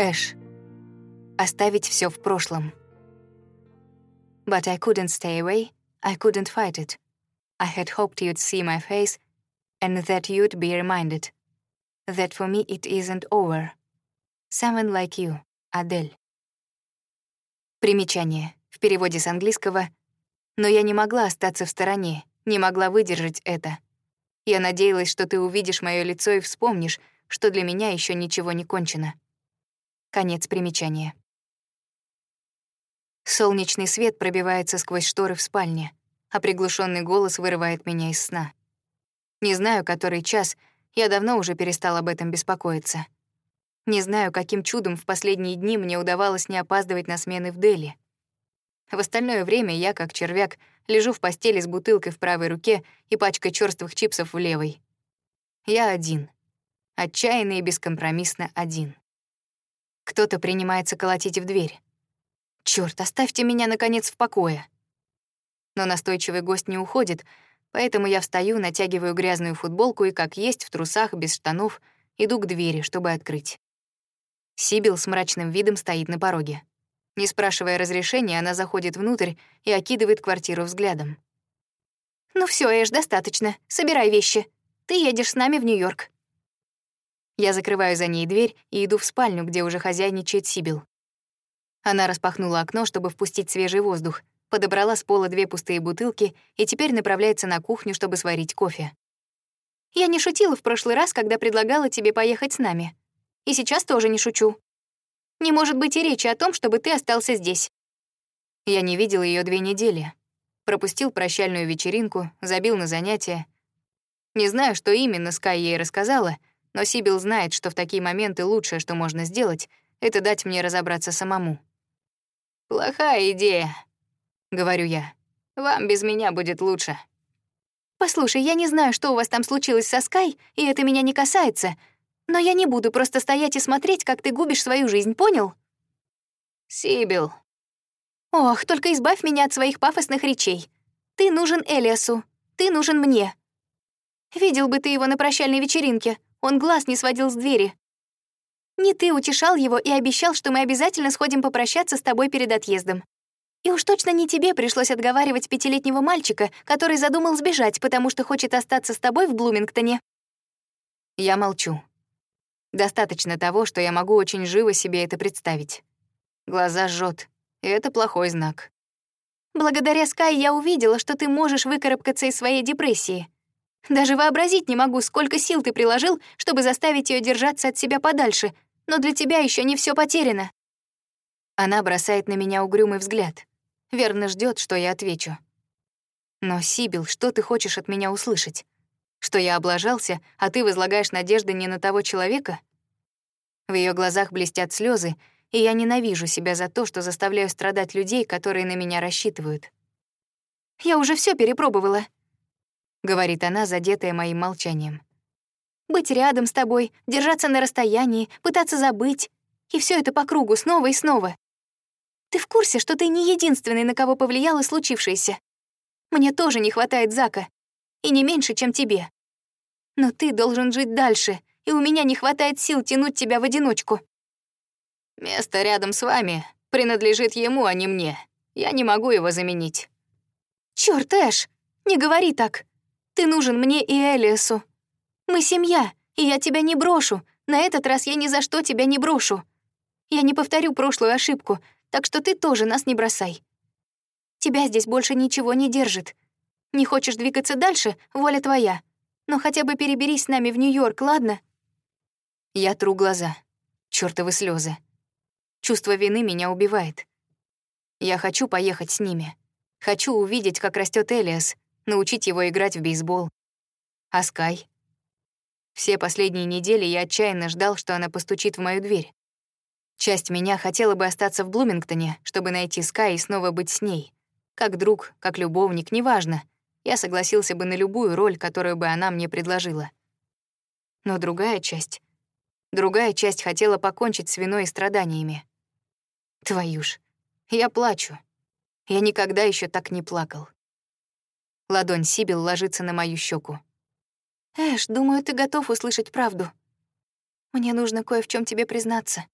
Эш. Оставить все в прошлом. But I couldn't stay away, I couldn't fight it. I had hoped you'd see my face and that you'd be reminded that for me it isn't over. Someone like you, Адель. Примечание. В переводе с английского «Но я не могла остаться в стороне, не могла выдержать это. Я надеялась, что ты увидишь моё лицо и вспомнишь, что для меня ещё ничего не кончено». Конец примечания. Солнечный свет пробивается сквозь шторы в спальне, а приглушенный голос вырывает меня из сна. Не знаю, который час, я давно уже перестал об этом беспокоиться. Не знаю, каким чудом в последние дни мне удавалось не опаздывать на смены в Дели. В остальное время я, как червяк, лежу в постели с бутылкой в правой руке и пачкой чёрствых чипсов в левой. Я один. Отчаянно и бескомпромиссно один. Кто-то принимается колотить в дверь. Чёрт, оставьте меня, наконец, в покое. Но настойчивый гость не уходит, поэтому я встаю, натягиваю грязную футболку и, как есть, в трусах, без штанов, иду к двери, чтобы открыть. Сибил с мрачным видом стоит на пороге. Не спрашивая разрешения, она заходит внутрь и окидывает квартиру взглядом. «Ну все, Эш, достаточно. Собирай вещи. Ты едешь с нами в Нью-Йорк». Я закрываю за ней дверь и иду в спальню, где уже хозяйничает Сибил. Она распахнула окно, чтобы впустить свежий воздух, подобрала с пола две пустые бутылки и теперь направляется на кухню, чтобы сварить кофе. «Я не шутила в прошлый раз, когда предлагала тебе поехать с нами. И сейчас тоже не шучу. Не может быть и речи о том, чтобы ты остался здесь». Я не видел ее две недели. Пропустил прощальную вечеринку, забил на занятия. Не знаю, что именно Скай ей рассказала, но Сибил знает, что в такие моменты лучшее, что можно сделать, это дать мне разобраться самому. «Плохая идея», — говорю я. «Вам без меня будет лучше». «Послушай, я не знаю, что у вас там случилось со Скай, и это меня не касается, но я не буду просто стоять и смотреть, как ты губишь свою жизнь, понял?» «Сибил». «Ох, только избавь меня от своих пафосных речей. Ты нужен Элиасу, ты нужен мне. Видел бы ты его на прощальной вечеринке, он глаз не сводил с двери. Не ты утешал его и обещал, что мы обязательно сходим попрощаться с тобой перед отъездом. И уж точно не тебе пришлось отговаривать пятилетнего мальчика, который задумал сбежать, потому что хочет остаться с тобой в Блумингтоне. Я молчу. Достаточно того, что я могу очень живо себе это представить. Глаза жжет, и это плохой знак. Благодаря Скай я увидела, что ты можешь выкарабкаться из своей депрессии. Даже вообразить не могу, сколько сил ты приложил, чтобы заставить ее держаться от себя подальше, но для тебя еще не все потеряно». Она бросает на меня угрюмый взгляд. Верно ждет, что я отвечу. «Но, Сибил, что ты хочешь от меня услышать? Что я облажался, а ты возлагаешь надежды не на того человека?» В ее глазах блестят слезы, и я ненавижу себя за то, что заставляю страдать людей, которые на меня рассчитывают. «Я уже все перепробовала», — говорит она, задетая моим молчанием быть рядом с тобой, держаться на расстоянии, пытаться забыть. И все это по кругу, снова и снова. Ты в курсе, что ты не единственный, на кого повлияло случившееся? Мне тоже не хватает Зака. И не меньше, чем тебе. Но ты должен жить дальше, и у меня не хватает сил тянуть тебя в одиночку. Место рядом с вами принадлежит ему, а не мне. Я не могу его заменить. Чёрт, Эш, не говори так. Ты нужен мне и Элиасу. Мы семья, и я тебя не брошу. На этот раз я ни за что тебя не брошу. Я не повторю прошлую ошибку, так что ты тоже нас не бросай. Тебя здесь больше ничего не держит. Не хочешь двигаться дальше — воля твоя. Но хотя бы переберись с нами в Нью-Йорк, ладно?» Я тру глаза. Чёртовы слезы. Чувство вины меня убивает. Я хочу поехать с ними. Хочу увидеть, как растет Элиас, научить его играть в бейсбол. А Скай? Все последние недели я отчаянно ждал, что она постучит в мою дверь. Часть меня хотела бы остаться в Блумингтоне, чтобы найти Скай и снова быть с ней. Как друг, как любовник, неважно. Я согласился бы на любую роль, которую бы она мне предложила. Но другая часть... Другая часть хотела покончить с виной и страданиями. Твою ж, я плачу. Я никогда еще так не плакал. Ладонь Сибил ложится на мою щеку. «Эш, думаю, ты готов услышать правду. Мне нужно кое в чем тебе признаться».